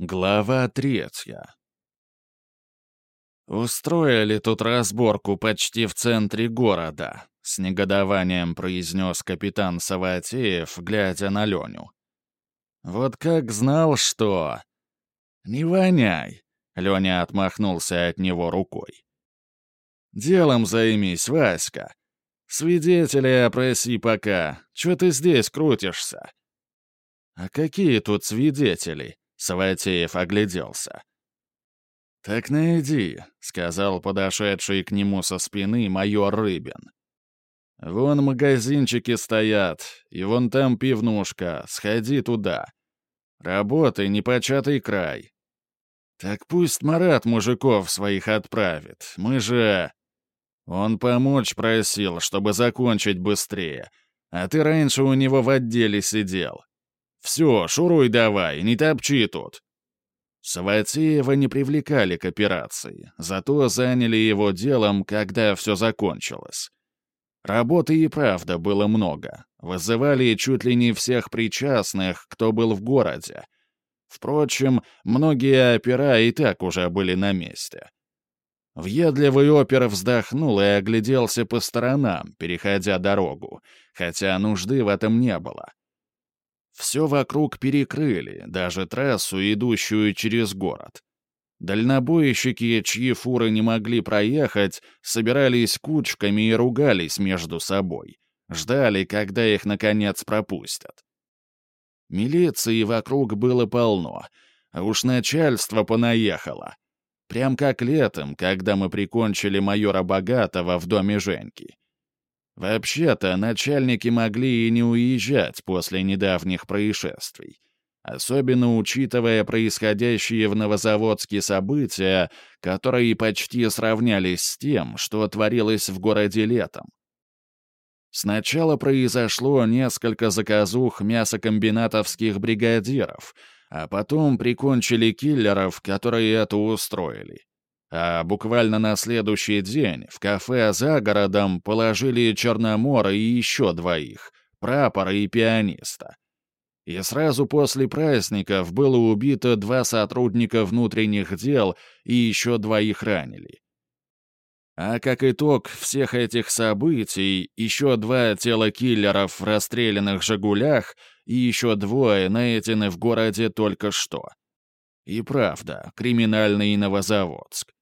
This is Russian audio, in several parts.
Глава третья. «Устроили тут разборку почти в центре города», — с негодованием произнес капитан Саватеев, глядя на Леню. «Вот как знал, что...» «Не воняй», — Леня отмахнулся от него рукой. «Делом займись, Васька. Свидетелей опроси пока. Чё ты здесь крутишься?» «А какие тут свидетели?» Саватеев огляделся. «Так найди», — сказал подошедший к нему со спины майор Рыбин. «Вон магазинчики стоят, и вон там пивнушка, сходи туда. Работай, непочатый край». «Так пусть Марат мужиков своих отправит, мы же...» Он помочь просил, чтобы закончить быстрее, а ты раньше у него в отделе сидел. Все, шуруй давай, не топчи тут». Саватеева не привлекали к операции, зато заняли его делом, когда все закончилось. Работы и правда было много. Вызывали чуть ли не всех причастных, кто был в городе. Впрочем, многие опера и так уже были на месте. Въедливый опер вздохнул и огляделся по сторонам, переходя дорогу, хотя нужды в этом не было. Все вокруг перекрыли, даже трассу, идущую через город. Дальнобойщики, чьи фуры не могли проехать, собирались кучками и ругались между собой. Ждали, когда их, наконец, пропустят. Милиции вокруг было полно, а уж начальство понаехало. Прям как летом, когда мы прикончили майора Богатого в доме Женьки. Вообще-то, начальники могли и не уезжать после недавних происшествий. Особенно учитывая происходящие в Новозаводске события, которые почти сравнялись с тем, что творилось в городе летом. Сначала произошло несколько заказух мясокомбинатовских бригадиров, а потом прикончили киллеров, которые это устроили. А буквально на следующий день в кафе за городом положили Черномора и еще двоих — прапора и пианиста. И сразу после праздников было убито два сотрудника внутренних дел и еще двоих ранили. А как итог всех этих событий, еще два тела киллеров в расстрелянных «Жигулях» и еще двое найдены в городе только что. И правда, криминальный Новозаводск.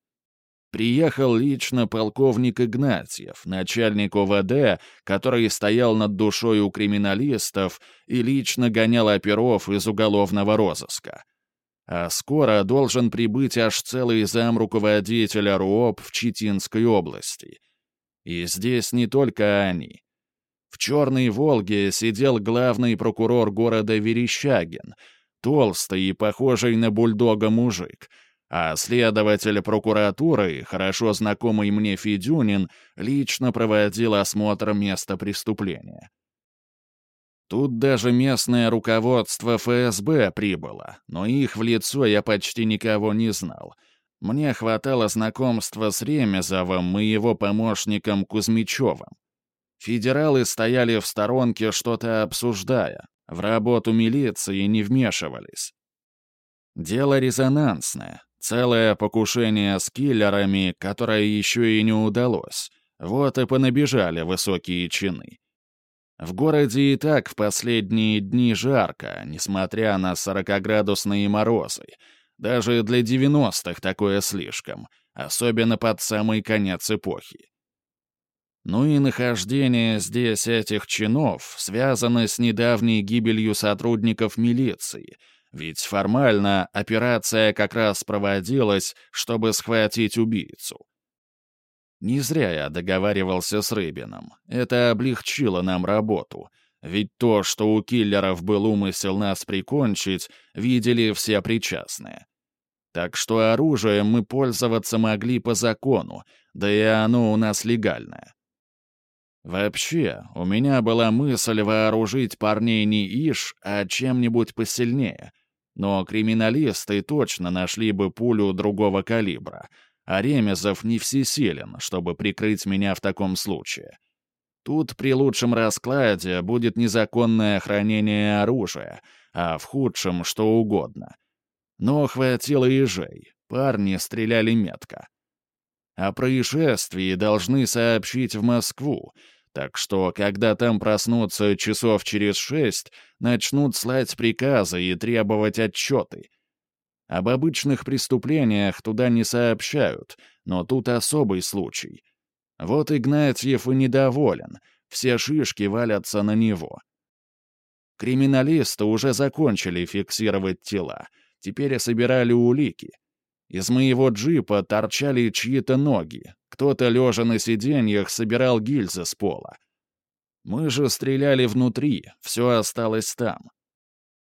Приехал лично полковник Игнатьев, начальник ОВД, который стоял над душой у криминалистов и лично гонял оперов из уголовного розыска. А скоро должен прибыть аж целый зам руководителя РУОП в Читинской области. И здесь не только они. В «Черной Волге» сидел главный прокурор города Верещагин, толстый и похожий на бульдога мужик — а следователь прокуратуры, хорошо знакомый мне Федюнин, лично проводил осмотр места преступления. Тут даже местное руководство ФСБ прибыло, но их в лицо я почти никого не знал. Мне хватало знакомства с Ремезовым и его помощником Кузьмичевым. Федералы стояли в сторонке, что-то обсуждая, в работу милиции не вмешивались. Дело резонансное, Целое покушение с киллерами, которое еще и не удалось. Вот и понабежали высокие чины. В городе и так в последние дни жарко, несмотря на сорокоградусные морозы. Даже для девяностых такое слишком, особенно под самый конец эпохи. Ну и нахождение здесь этих чинов связано с недавней гибелью сотрудников милиции — ведь формально операция как раз проводилась, чтобы схватить убийцу. Не зря я договаривался с Рыбином. Это облегчило нам работу. Ведь то, что у киллеров был умысел нас прикончить, видели все причастные. Так что оружием мы пользоваться могли по закону, да и оно у нас легальное. Вообще, у меня была мысль вооружить парней не иш, а чем-нибудь посильнее — но криминалисты точно нашли бы пулю другого калибра, а Ремезов не всесилен, чтобы прикрыть меня в таком случае. Тут при лучшем раскладе будет незаконное хранение оружия, а в худшем — что угодно. Но хватило ежей, парни стреляли метко. О происшествии должны сообщить в Москву, так что, когда там проснутся часов через шесть, начнут слать приказы и требовать отчеты. Об обычных преступлениях туда не сообщают, но тут особый случай. Вот Игнатьев и недоволен, все шишки валятся на него. Криминалисты уже закончили фиксировать тела, теперь собирали улики — из моего джипа торчали чьи-то ноги. Кто-то, лежа на сиденьях, собирал гильзы с пола. Мы же стреляли внутри, все осталось там.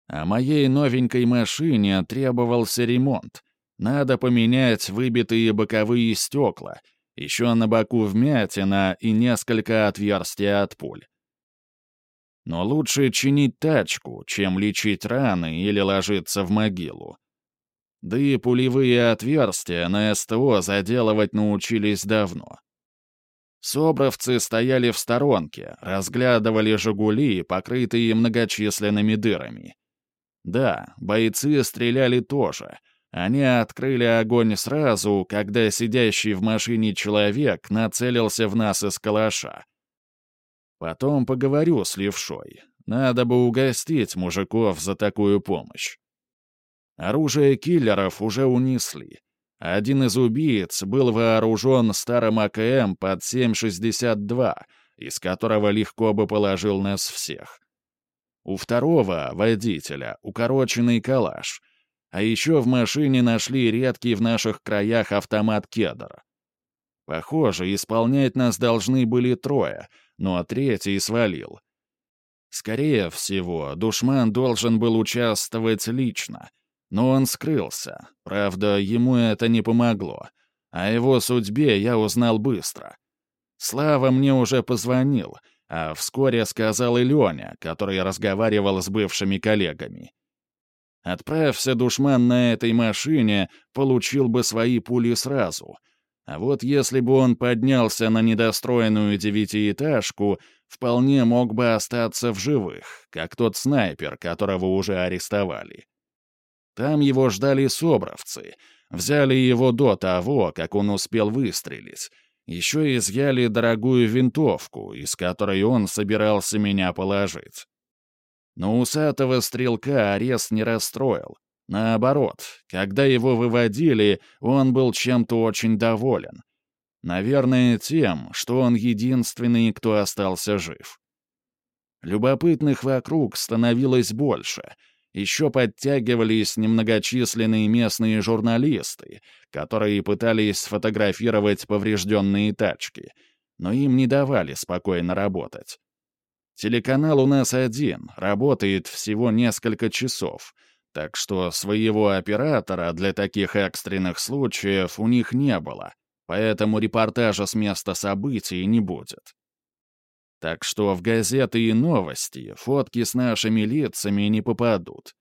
А моей новенькой машине требовался ремонт. Надо поменять выбитые боковые стекла, еще на боку вмятина и несколько отверстий от пуль. Но лучше чинить тачку, чем лечить раны или ложиться в могилу. Да и пулевые отверстия на СТО заделывать научились давно. Собровцы стояли в сторонке, разглядывали «Жигули», покрытые многочисленными дырами. Да, бойцы стреляли тоже. Они открыли огонь сразу, когда сидящий в машине человек нацелился в нас из калаша. Потом поговорю с левшой. Надо бы угостить мужиков за такую помощь. Оружие киллеров уже унесли. Один из убийц был вооружен старым АКМ под 7,62, из которого легко бы положил нас всех. У второго, водителя, укороченный калаш. А еще в машине нашли редкий в наших краях автомат «Кедр». Похоже, исполнять нас должны были трое, но третий свалил. Скорее всего, душман должен был участвовать лично — но он скрылся. Правда, ему это не помогло. О его судьбе я узнал быстро. Слава мне уже позвонил, а вскоре сказал и Леня, который разговаривал с бывшими коллегами. Отправься душман на этой машине, получил бы свои пули сразу. А вот если бы он поднялся на недостроенную девятиэтажку, вполне мог бы остаться в живых, как тот снайпер, которого уже арестовали. Там его ждали собровцы. Взяли его до того, как он успел выстрелить. Еще изъяли дорогую винтовку, из которой он собирался меня положить. Но усатого стрелка арест не расстроил. Наоборот, когда его выводили, он был чем-то очень доволен. Наверное, тем, что он единственный, кто остался жив. Любопытных вокруг становилось больше — еще подтягивались немногочисленные местные журналисты, которые пытались сфотографировать поврежденные тачки, но им не давали спокойно работать. Телеканал у нас один, работает всего несколько часов, так что своего оператора для таких экстренных случаев у них не было, поэтому репортажа с места событий не будет. Так что в газеты и новости фотки с нашими лицами не попадут.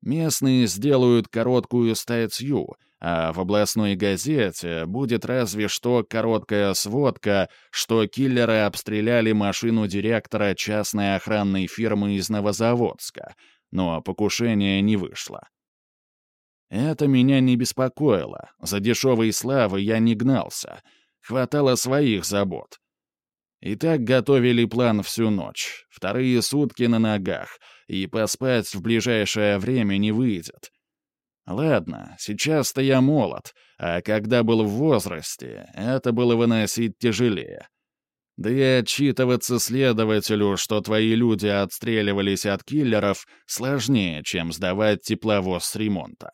Местные сделают короткую статью, а в областной газете будет разве что короткая сводка, что киллеры обстреляли машину директора частной охранной фирмы из Новозаводска, но покушение не вышло. Это меня не беспокоило, за дешевой славой я не гнался, хватало своих забот. И так готовили план всю ночь, вторые сутки на ногах, и поспать в ближайшее время не выйдет. Ладно, сейчас-то я молод, а когда был в возрасте, это было выносить тяжелее. Да и отчитываться следователю, что твои люди отстреливались от киллеров, сложнее, чем сдавать тепловоз с ремонта.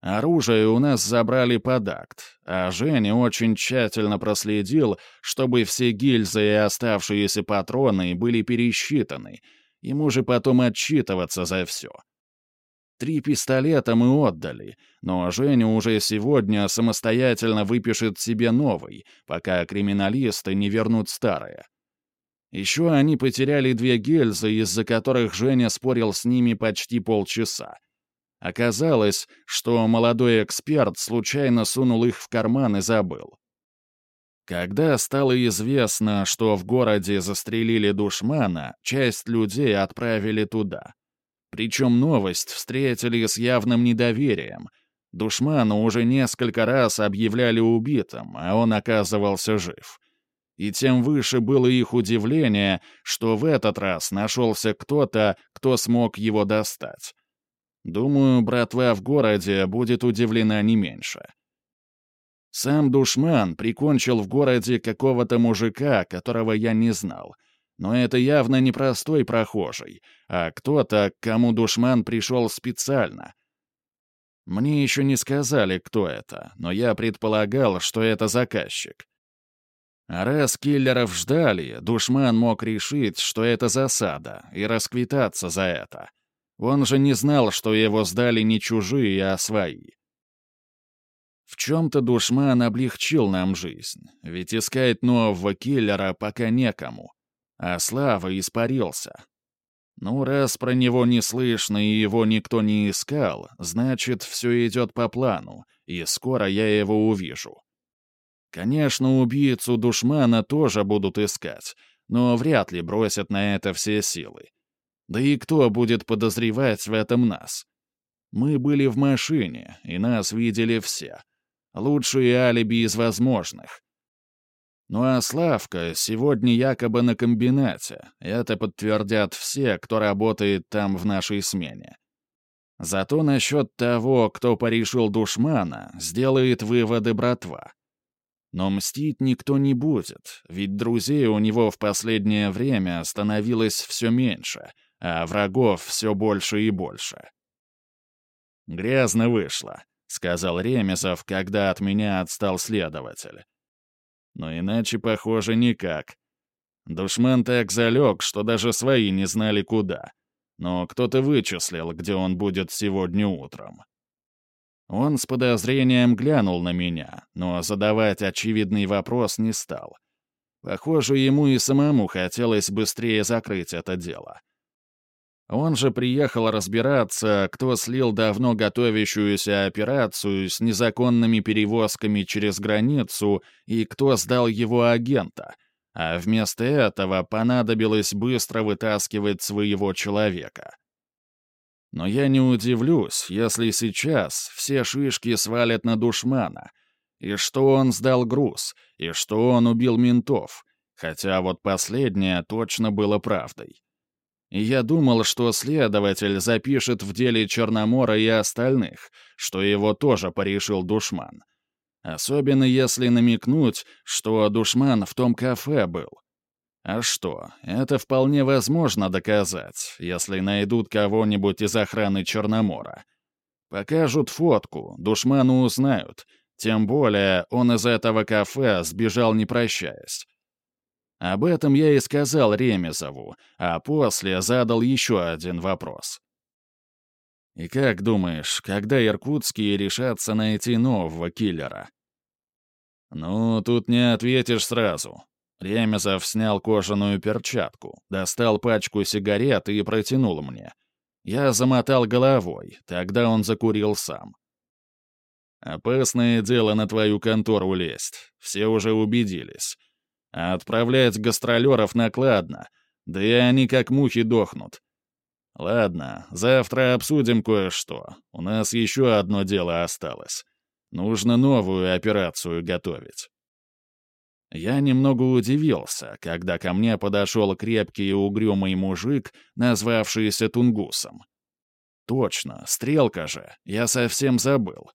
Оружие у нас забрали под акт, а Женя очень тщательно проследил, чтобы все гильзы и оставшиеся патроны были пересчитаны. Ему же потом отчитываться за все. Три пистолета мы отдали, но Женя уже сегодня самостоятельно выпишет себе новый, пока криминалисты не вернут старые. Еще они потеряли две гильзы, из-за которых Женя спорил с ними почти полчаса. Оказалось, что молодой эксперт случайно сунул их в карман и забыл. Когда стало известно, что в городе застрелили душмана, часть людей отправили туда. Причем новость встретили с явным недоверием. Душману уже несколько раз объявляли убитым, а он оказывался жив. И тем выше было их удивление, что в этот раз нашелся кто-то, кто смог его достать. Думаю, братва в городе будет удивлена не меньше. Сам душман прикончил в городе какого-то мужика, которого я не знал. Но это явно не простой прохожий, а кто-то, к кому душман пришел специально. Мне еще не сказали, кто это, но я предполагал, что это заказчик. А раз киллеров ждали, душман мог решить, что это засада, и расквитаться за это. Он же не знал, что его сдали не чужие, а свои. В чем-то душман облегчил нам жизнь, ведь искать нового киллера пока некому, а Слава испарился. Ну, раз про него не слышно и его никто не искал, значит, все идет по плану, и скоро я его увижу. Конечно, убийцу душмана тоже будут искать, но вряд ли бросят на это все силы. Да и кто будет подозревать в этом нас? Мы были в машине, и нас видели все. Лучшие алиби из возможных. Ну а Славка сегодня якобы на комбинате. Это подтвердят все, кто работает там в нашей смене. Зато насчет того, кто порешил душмана, сделает выводы братва. Но мстить никто не будет, ведь друзей у него в последнее время становилось все меньше, а врагов все больше и больше. «Грязно вышло», — сказал Ремезов, когда от меня отстал следователь. Но иначе, похоже, никак. Душман так залег, что даже свои не знали куда. Но кто-то вычислил, где он будет сегодня утром. Он с подозрением глянул на меня, но задавать очевидный вопрос не стал. Похоже, ему и самому хотелось быстрее закрыть это дело. Он же приехал разбираться, кто слил давно готовящуюся операцию с незаконными перевозками через границу и кто сдал его агента, а вместо этого понадобилось быстро вытаскивать своего человека. Но я не удивлюсь, если сейчас все шишки свалят на душмана, и что он сдал груз, и что он убил ментов, хотя вот последнее точно было правдой. Я думал, что следователь запишет в деле Черномора и остальных, что его тоже порешил душман. Особенно если намекнуть, что душман в том кафе был. А что, это вполне возможно доказать, если найдут кого-нибудь из охраны Черномора. Покажут фотку, душману узнают, тем более он из этого кафе сбежал не прощаясь. Об этом я и сказал Ремезову, а после задал еще один вопрос. «И как думаешь, когда иркутские решатся найти нового киллера?» «Ну, тут не ответишь сразу». Ремезов снял кожаную перчатку, достал пачку сигарет и протянул мне. Я замотал головой, тогда он закурил сам. «Опасное дело на твою контору лезть, все уже убедились. А отправлять гастролеров накладно, да и они как мухи дохнут. Ладно, завтра обсудим кое-что. У нас еще одно дело осталось. Нужно новую операцию готовить. Я немного удивился, когда ко мне подошел крепкий и угрюмый мужик, назвавшийся Тунгусом. Точно, стрелка же, я совсем забыл.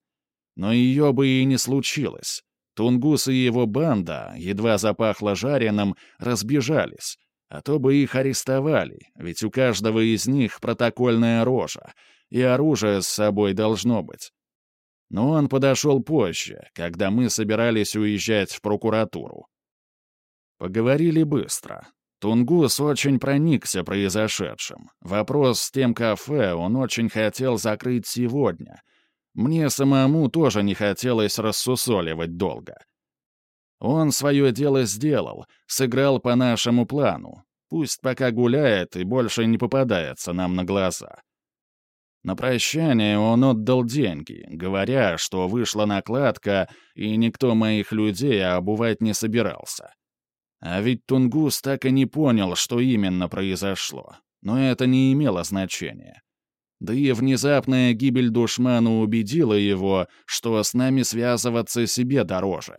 Но ее бы и не случилось. Тунгус и его банда, едва запахло жареным, разбежались, а то бы их арестовали, ведь у каждого из них протокольная рожа, и оружие с собой должно быть. Но он подошел позже, когда мы собирались уезжать в прокуратуру. Поговорили быстро. Тунгус очень проникся произошедшим. Вопрос с тем кафе он очень хотел закрыть сегодня — мне самому тоже не хотелось рассусоливать долго. Он свое дело сделал, сыграл по нашему плану. Пусть пока гуляет и больше не попадается нам на глаза. На прощание он отдал деньги, говоря, что вышла накладка, и никто моих людей обувать не собирался. А ведь Тунгус так и не понял, что именно произошло. Но это не имело значения. Да и внезапная гибель душмана убедила его, что с нами связываться себе дороже.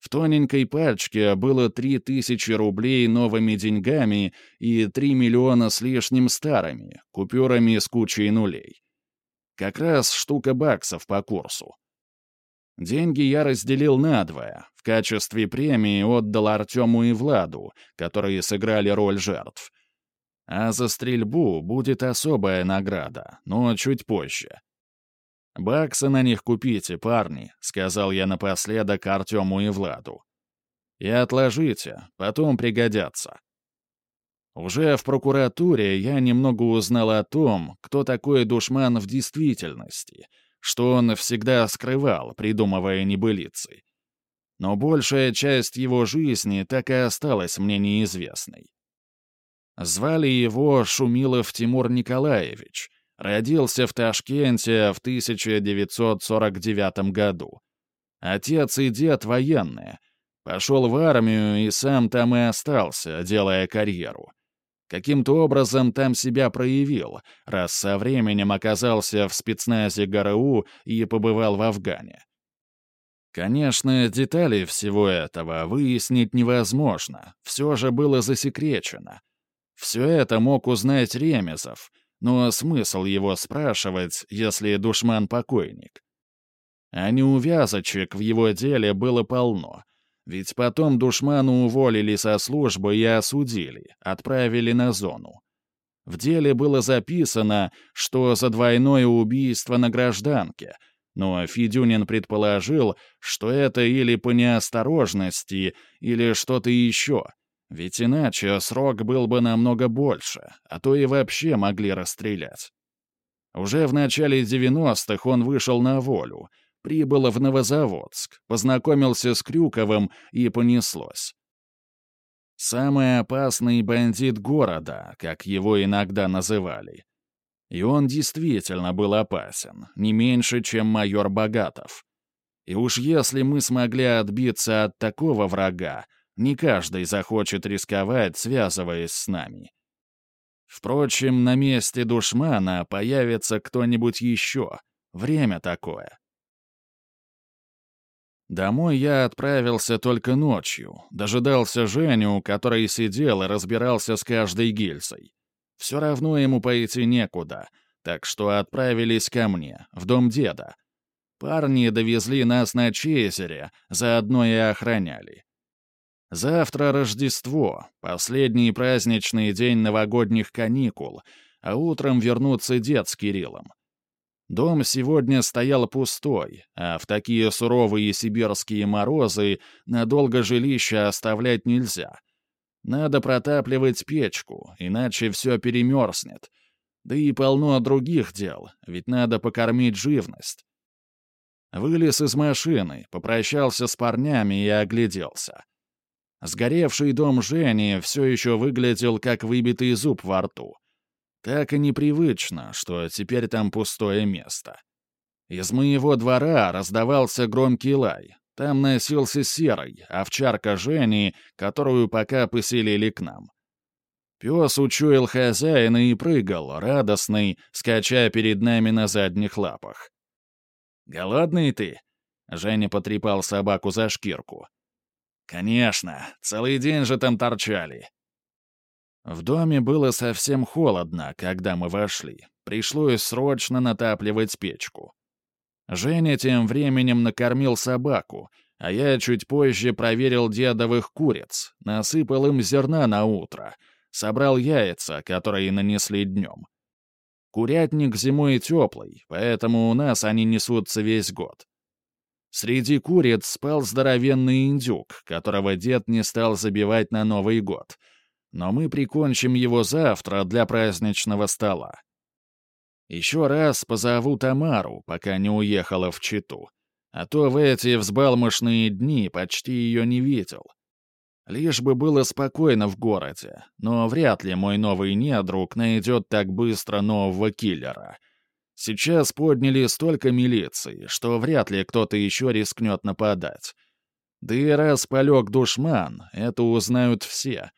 В тоненькой пачке было три тысячи рублей новыми деньгами и три миллиона с лишним старыми, купюрами с кучей нулей. Как раз штука баксов по курсу. Деньги я разделил надвое. В качестве премии отдал Артему и Владу, которые сыграли роль жертв. А за стрельбу будет особая награда, но чуть позже. «Баксы на них купите, парни», — сказал я напоследок Артему и Владу. «И отложите, потом пригодятся». Уже в прокуратуре я немного узнал о том, кто такой душман в действительности, что он всегда скрывал, придумывая небылицы. Но большая часть его жизни так и осталась мне неизвестной. Звали его Шумилов Тимур Николаевич, Родился в Ташкенте в 1949 году. Отец и дед военные. Пошел в армию и сам там и остался, делая карьеру. Каким-то образом там себя проявил, раз со временем оказался в спецназе ГРУ и побывал в Афгане. Конечно, детали всего этого выяснить невозможно, все же было засекречено. Все это мог узнать Ремезов, но смысл его спрашивать, если душман покойник? А неувязочек в его деле было полно. Ведь потом душману уволили со службы и осудили, отправили на зону. В деле было записано, что за двойное убийство на гражданке, но Федюнин предположил, что это или по неосторожности, или что-то еще — ведь иначе срок был бы намного больше, а то и вообще могли расстрелять. Уже в начале 90-х он вышел на волю, прибыл в Новозаводск, познакомился с Крюковым и понеслось. Самый опасный бандит города, как его иногда называли. И он действительно был опасен, не меньше, чем майор Богатов. И уж если мы смогли отбиться от такого врага, не каждый захочет рисковать, связываясь с нами. Впрочем, на месте душмана появится кто-нибудь еще. Время такое. Домой я отправился только ночью, дожидался Женю, который сидел и разбирался с каждой гильзой. Все равно ему пойти некуда, так что отправились ко мне, в дом деда. Парни довезли нас на Чезере, заодно и охраняли. Завтра Рождество, последний праздничный день новогодних каникул, а утром вернутся дед с Кириллом. Дом сегодня стоял пустой, а в такие суровые сибирские морозы надолго жилище оставлять нельзя. Надо протапливать печку, иначе все перемерзнет. Да и полно других дел, ведь надо покормить живность. Вылез из машины, попрощался с парнями и огляделся. Сгоревший дом Жени все еще выглядел как выбитый зуб во рту. Так и непривычно, что теперь там пустое место. Из моего двора раздавался громкий лай. Там носился серый, овчарка Жени, которую пока поселили к нам. Пес учуял хозяина и прыгал, радостный, скача перед нами на задних лапах. «Голодный ты?» — Женя потрепал собаку за шкирку. «Конечно, целый день же там торчали». В доме было совсем холодно, когда мы вошли. Пришлось срочно натапливать печку. Женя тем временем накормил собаку, а я чуть позже проверил дедовых куриц, насыпал им зерна на утро, собрал яйца, которые нанесли днем. Курятник зимой теплый, поэтому у нас они несутся весь год. Среди куриц спал здоровенный индюк, которого дед не стал забивать на Новый год. Но мы прикончим его завтра для праздничного стола. Еще раз позову Тамару, пока не уехала в Читу. А то в эти взбалмошные дни почти ее не видел. Лишь бы было спокойно в городе, но вряд ли мой новый недруг найдет так быстро нового киллера — Сейчас подняли столько милиции, что вряд ли кто-то еще рискнет нападать. Да и раз полег душман, это узнают все.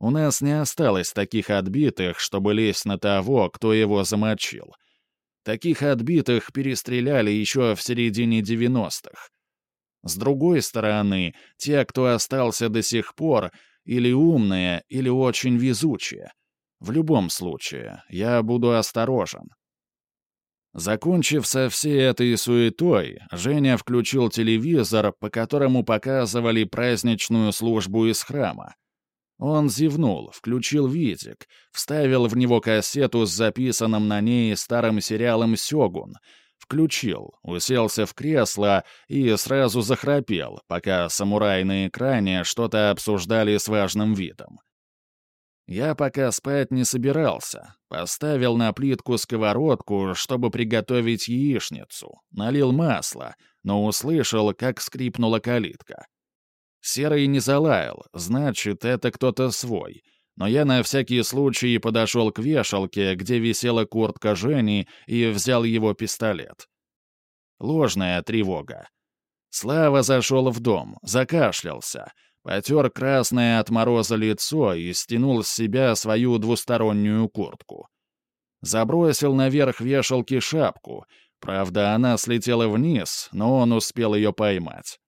У нас не осталось таких отбитых, чтобы лезть на того, кто его замочил. Таких отбитых перестреляли еще в середине 90-х. С другой стороны, те, кто остался до сих пор, или умные, или очень везучие. В любом случае, я буду осторожен. Закончив со всей этой суетой, Женя включил телевизор, по которому показывали праздничную службу из храма. Он зевнул, включил видик, вставил в него кассету с записанным на ней старым сериалом «Сёгун», включил, уселся в кресло и сразу захрапел, пока самураи на экране что-то обсуждали с важным видом. Я пока спать не собирался. Поставил на плитку сковородку, чтобы приготовить яичницу. Налил масло, но услышал, как скрипнула калитка. Серый не залаял, значит, это кто-то свой. Но я на всякий случай подошел к вешалке, где висела куртка Жени, и взял его пистолет. Ложная тревога. Слава зашел в дом, закашлялся — Потер красное от мороза лицо и стянул с себя свою двустороннюю куртку. Забросил наверх вешалки шапку. Правда, она слетела вниз, но он успел ее поймать.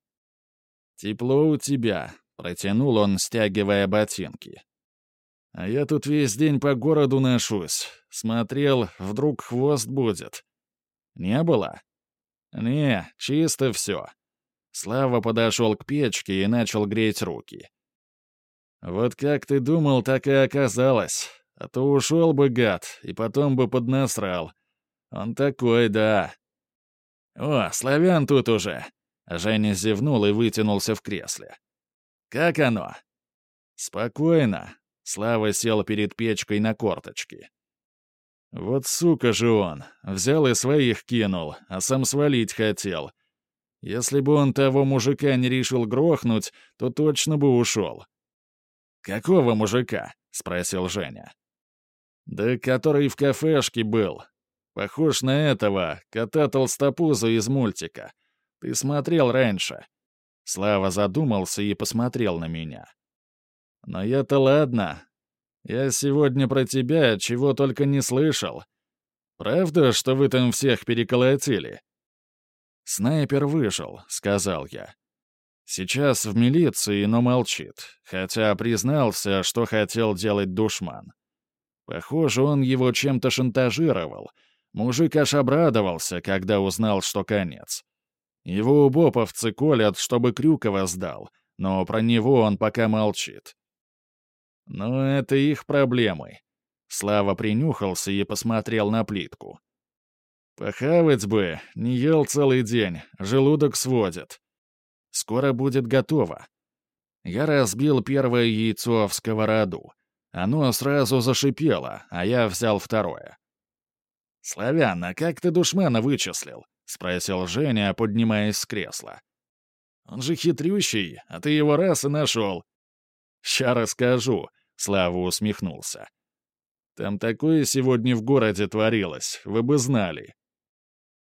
«Тепло у тебя», — протянул он, стягивая ботинки. «А я тут весь день по городу ношусь. Смотрел, вдруг хвост будет». «Не было?» «Не, чисто все. Слава подошел к печке и начал греть руки. «Вот как ты думал, так и оказалось. А то ушел бы гад, и потом бы поднасрал. Он такой, да». «О, славян тут уже!» Женя зевнул и вытянулся в кресле. «Как оно?» «Спокойно». Слава сел перед печкой на корточки. «Вот сука же он! Взял и своих кинул, а сам свалить хотел. Если бы он того мужика не решил грохнуть, то точно бы ушел. «Какого мужика?» — спросил Женя. «Да который в кафешке был. Похож на этого, кота Толстопуза из мультика. Ты смотрел раньше». Слава задумался и посмотрел на меня. «Но я-то ладно. Я сегодня про тебя чего только не слышал. Правда, что вы там всех переколотили?» «Снайпер выжил», — сказал я. «Сейчас в милиции, но молчит, хотя признался, что хотел делать душман. Похоже, он его чем-то шантажировал. Мужик аж обрадовался, когда узнал, что конец. Его убоповцы колят, чтобы Крюкова сдал, но про него он пока молчит. Но это их проблемы. Слава принюхался и посмотрел на плитку. Похавать бы, не ел целый день, желудок сводит. Скоро будет готово. Я разбил первое яйцо в сковороду. Оно сразу зашипело, а я взял второе. «Славян, а как ты душмана вычислил?» — спросил Женя, поднимаясь с кресла. «Он же хитрющий, а ты его раз и нашел». «Ща расскажу», — Слава усмехнулся. «Там такое сегодня в городе творилось, вы бы знали».